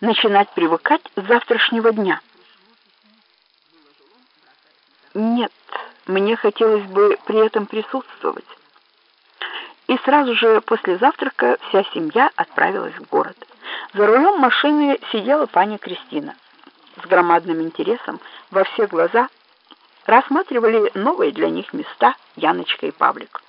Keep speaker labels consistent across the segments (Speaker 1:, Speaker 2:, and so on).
Speaker 1: начинать привыкать с завтрашнего дня. Нет, мне хотелось бы при этом присутствовать. И сразу же после завтрака вся семья отправилась в город. За рулем машины сидела паня Кристина. С громадным интересом во все глаза рассматривали новые для них места Яночка и Павлик.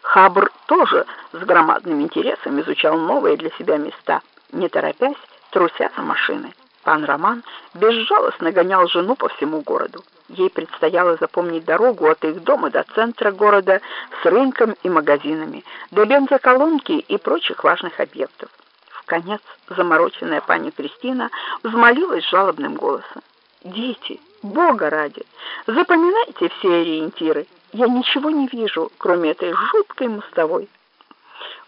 Speaker 1: Хабр тоже с громадным интересом изучал новые для себя места, не торопясь, труся за машиной. Пан Роман безжалостно гонял жену по всему городу. Ей предстояло запомнить дорогу от их дома до центра города с рынком и магазинами, до бензоколонки и прочих важных объектов. В конец замороченная пани Кристина взмолилась жалобным голосом. «Дети, Бога ради, запоминайте все ориентиры. Я ничего не вижу, кроме этой жуткой мостовой.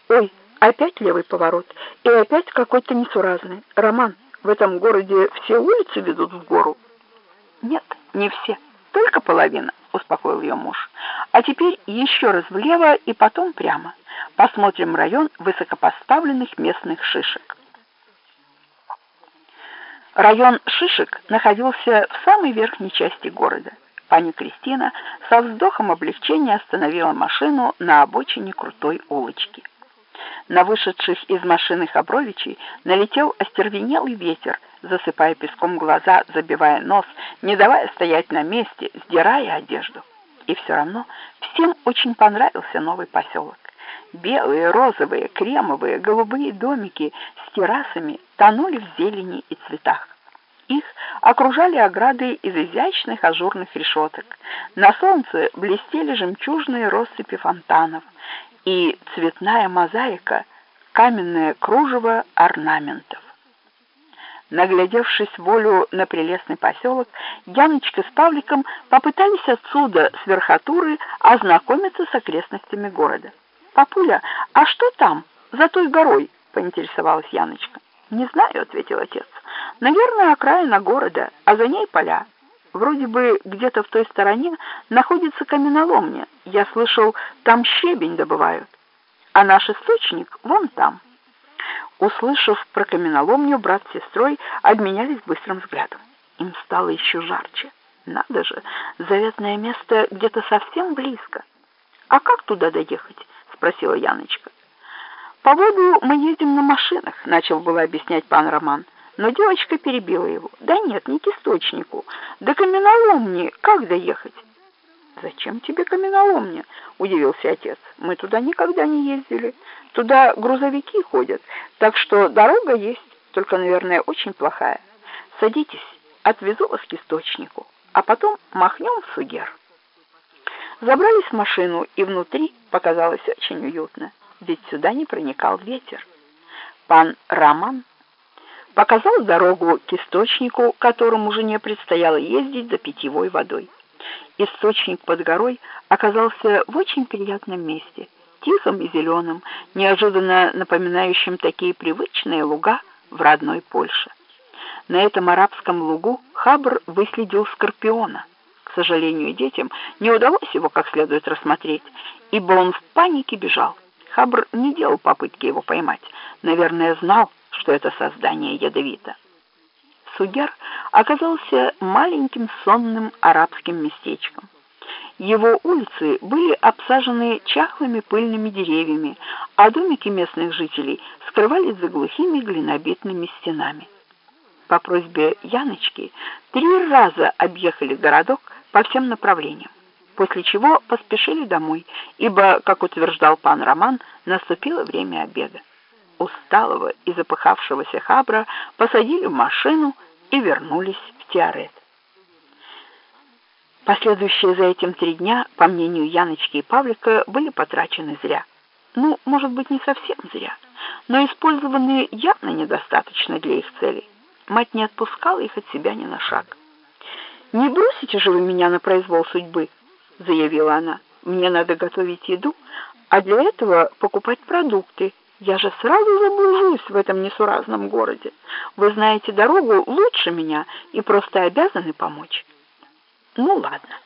Speaker 1: Ой, опять левый поворот, и опять какой-то несуразный. Роман, в этом городе все улицы ведут в гору? Нет, не все, только половина, успокоил ее муж. А теперь еще раз влево и потом прямо. Посмотрим район высокопоставленных местных шишек. Район Шишек находился в самой верхней части города. Пани Кристина со вздохом облегчения остановила машину на обочине крутой улочки. На вышедших из машины Хабровичей налетел остервенелый ветер, засыпая песком глаза, забивая нос, не давая стоять на месте, сдирая одежду. И все равно всем очень понравился новый поселок. Белые, розовые, кремовые, голубые домики с террасами тонули в зелени и цветах. Их окружали ограды из изящных ажурных решеток. На солнце блестели жемчужные россыпи фонтанов и цветная мозаика, каменное кружево орнаментов. Наглядевшись волю на прелестный поселок, Яночка с Павликом попытались отсюда, с верхотуры, ознакомиться с окрестностями города. «Папуля, а что там, за той горой?» — поинтересовалась Яночка. «Не знаю», — ответил отец. «Наверное, окраина города, а за ней поля. Вроде бы где-то в той стороне находится каменоломня. Я слышал, там щебень добывают. А наш источник вон там». Услышав про каменоломню, брат с сестрой обменялись быстрым взглядом. Им стало еще жарче. Надо же, заветное место где-то совсем близко. «А как туда доехать?» — спросила Яночка. «По воду мы едем на машинах», — начал было объяснять пан Роман. Но девочка перебила его. «Да нет, не к источнику. До каменоломни как доехать?» «Зачем тебе каменоломня?» — удивился отец. «Мы туда никогда не ездили. Туда грузовики ходят, так что дорога есть, только, наверное, очень плохая. Садитесь, отвезу вас к источнику, а потом махнем в Сугер». Забрались в машину, и внутри показалось очень уютно ведь сюда не проникал ветер. Пан Роман показал дорогу к источнику, которому жене предстояло ездить за питьевой водой. Источник под горой оказался в очень приятном месте, тихом и зеленым, неожиданно напоминающим такие привычные луга в родной Польше. На этом арабском лугу Хабр выследил скорпиона. К сожалению, детям не удалось его как следует рассмотреть, ибо он в панике бежал. Хабр не делал попытки его поймать. Наверное, знал, что это создание ядовито. Сугер оказался маленьким сонным арабским местечком. Его улицы были обсажены чахлыми пыльными деревьями, а домики местных жителей скрывались за глухими глинобитными стенами. По просьбе Яночки три раза объехали городок по всем направлениям после чего поспешили домой, ибо, как утверждал пан Роман, наступило время обеда. Усталого и запыхавшегося Хабра посадили в машину и вернулись в Теорет. Последующие за этим три дня, по мнению Яночки и Павлика, были потрачены зря. Ну, может быть, не совсем зря, но использованы явно недостаточно для их целей. Мать не отпускала их от себя ни на шаг. «Не бросите же вы меня на произвол судьбы!» — заявила она. «Мне надо готовить еду, а для этого покупать продукты. Я же сразу заблужусь в этом несуразном городе. Вы знаете дорогу лучше меня и просто обязаны помочь». «Ну ладно».